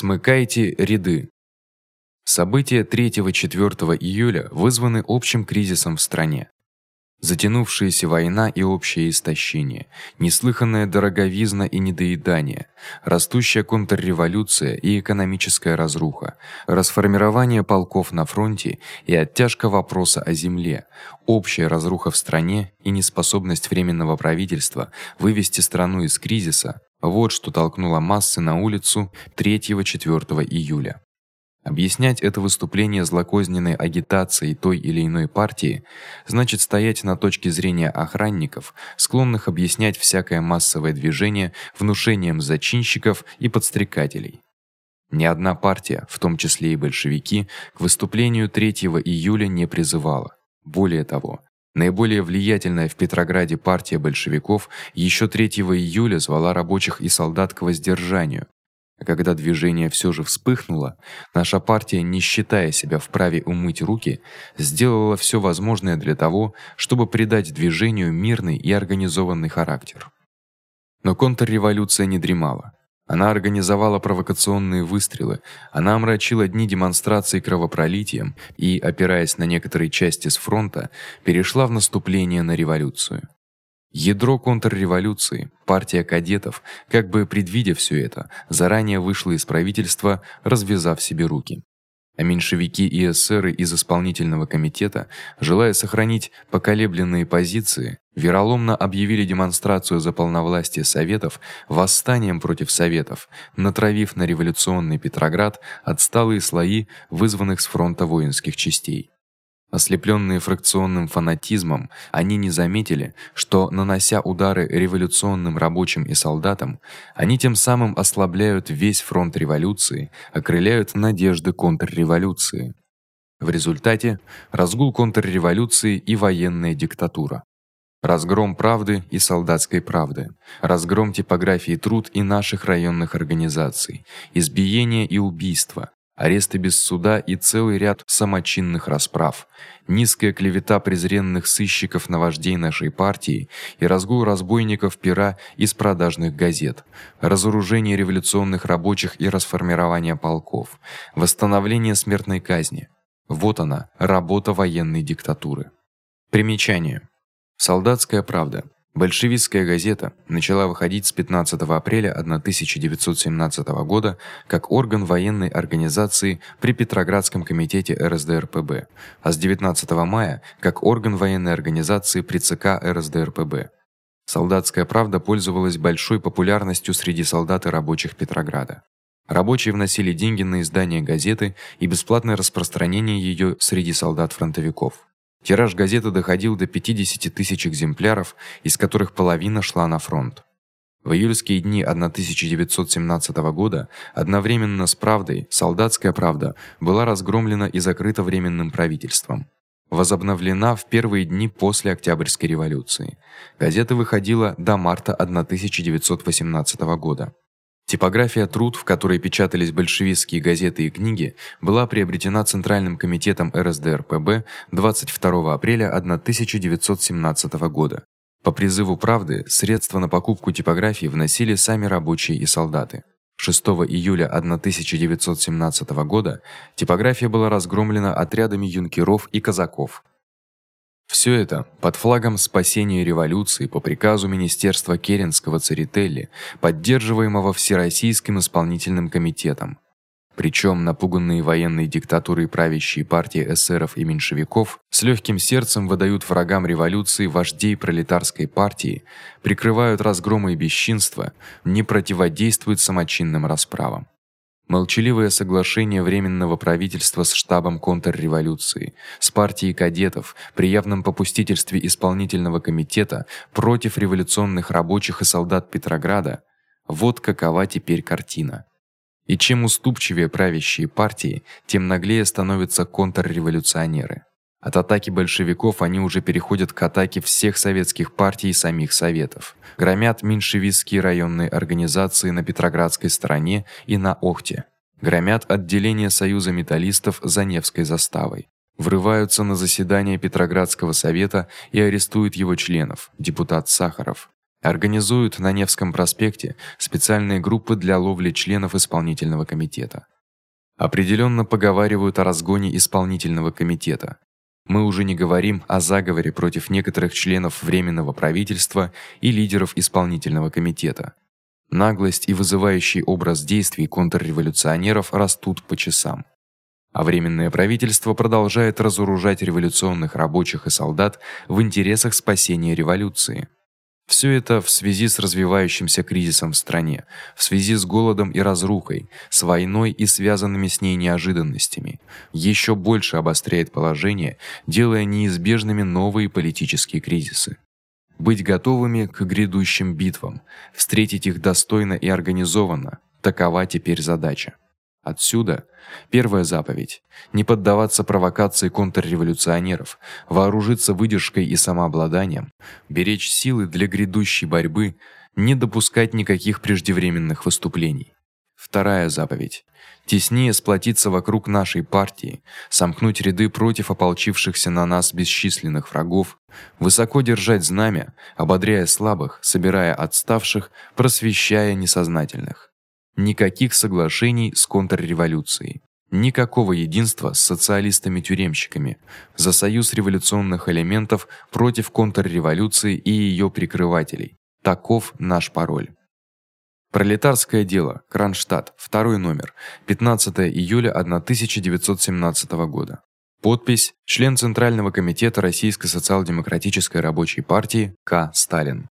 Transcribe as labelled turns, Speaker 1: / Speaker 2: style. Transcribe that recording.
Speaker 1: Смыкайте ряды. События 3-4 июля вызваны общим кризисом в стране. Затянувшаяся война и общее истощение, неслыханная дороговизна и недоедание, растущая контрреволюция и экономическая разруха, расформирование полков на фронте и оттяжка вопроса о земле, общая разруха в стране и неспособность временного правительства вывести страну из кризиса вот что толкнуло массы на улицу 3-4 июля. Объяснять это выступление злокозненной агитацией той или иной партии значит стоять на точке зрения охранников, склонных объяснять всякое массовое движение внушением зачинщиков и подстрекателей. Ни одна партия, в том числе и большевики, к выступлению 3 июля не призывала. Более того, Наиболее влиятельная в Петрограде партия большевиков ещё 3 июля звала рабочих и солдат к воздержанию. А когда движение всё же вспыхнуло, наша партия, не считая себя вправе умыть руки, сделала всё возможное для того, чтобы придать движению мирный и организованный характер. Но контрреволюция не дремала. Она организовала провокационные выстрелы, она омрачила дни демонстраций кровопролитием и, опираясь на некоторые части с фронта, перешла в наступление на революцию. Ядро контрреволюции, партия кадетов, как бы предвидя всё это, заранее вышла из правительства, развязав себе руки а меньшевики и эсеры из исполнительного комитета, желая сохранить поколебленные позиции, вероломно объявили демонстрацию за полновластие советов восстанием против советов, натравив на революционный Петроград отсталые слои вызванных с фронта воинских частей. Ослеплённые фракционным фанатизмом, они не заметили, что нанося удары революционным рабочим и солдатам, они тем самым ослабляют весь фронт революции, окрыляют надежды контрреволюции. В результате разгул контрреволюции и военная диктатура. Разгром правды и солдатской правды, разгром типографии труд и наших районных организаций, избиение и убийства, аресты без суда и целый ряд самочинных расправ, низкая клевета презренных сыщиков на вождей нашей партии и разгул разбойников пера из продажных газет, разоружение революционных рабочих и расформирование полков, восстановление смертной казни. Вот она, работа военной диктатуры. Примечание. Солдатская правда. Большевистская газета начала выходить с 15 апреля 1917 года как орган военной организации при Петроградском комитете РСДРПб, а с 19 мая как орган военной организации при ЦК РСДРПб. Солдатская правда пользовалась большой популярностью среди солдат и рабочих Петрограда. Рабочие вносили деньги на издание газеты и бесплатное распространение её среди солдат-фронтовиков. Тираж газеты доходил до 50 тысяч экземпляров, из которых половина шла на фронт. В июльские дни 1917 года одновременно с Правдой Солдатская правда была разгромлена и закрыта временным правительством. Возобновлена в первые дни после Октябрьской революции. Газета выходила до марта 1918 года. Типография Труд, в которой печатались большевистские газеты и книги, была приобретена Центральным комитетом РСДРПб 22 апреля 1917 года. По призыву Правды средства на покупку типографии вносили сами рабочие и солдаты. 6 июля 1917 года типография была разгромлена отрядами юнкеров и казаков. Всё это под флагом спасения революции по приказу министерства Керенского Церетели, поддерживаемого Всероссийским исполнительным комитетом. Причём напуганные военной диктатурой правящие партии эсеров и меньшевиков с лёгким сердцем выдают врагам революции вождей пролетарской партии, прикрывают разгромы и бесчинства, не противодействуют самочинным расправам. Молчаливое соглашение временного правительства с штабом контрреволюции, с партией кадетов при явном попустительстве исполнительного комитета против революционных рабочих и солдат Петрограда. Вот какова теперь картина. И чем уступчивее правящие партии, тем наглее становятся контрреволюционеры. От атаки большевиков они уже переходят к атаке всех советских партий и самих советов. Громят меньшевистские районные организации на Петроградской стороне и на Охте. Громят отделение Союза металлистов за Невской заставой. Врываются на заседание Петроградского совета и арестуют его членов, депутат Сахаров. Организуют на Невском проспекте специальные группы для ловли членов исполнительного комитета. Определённо поговаривают о разгоне исполнительного комитета. Мы уже не говорим о заговоре против некоторых членов временного правительства и лидеров исполнительного комитета. Наглость и вызывающий образ действий контрреволюционеров растут по часам. А временное правительство продолжает разоружать революционных рабочих и солдат в интересах спасения революции. Всё это в связи с развивающимся кризисом в стране, в связи с голодом и разрухой, с войной и связанными с ней неожиданностями, ещё больше обостряет положение, делая неизбежными новые политические кризисы быть готовыми к грядущим битвам, встретить их достойно и организованно. Такова теперь задача. Отсюда первая заповедь: не поддаваться провокации контрреволюционеров, вооружиться выдержкой и самообладанием, беречь силы для грядущей борьбы, не допускать никаких преждевременных выступлений. Вторая заповедь: теснее сплотиться вокруг нашей партии, сомкнуть ряды против ополчившихся на нас бесчисленных врагов, высоко держать знамя, ободряя слабых, собирая отставших, просвещая несознательных. Никаких соглашений с контрреволюцией. Никакого единства с социалистами-тюремщиками за союз революционных элементов против контрреволюции и её прикрывателей. Таков наш пароль. Пролетарское дело. Кронштадт. Второй номер. 15 июля 1917 года. Подпись: член Центрального комитета Российской социал-демократической рабочей партии К. Сталин.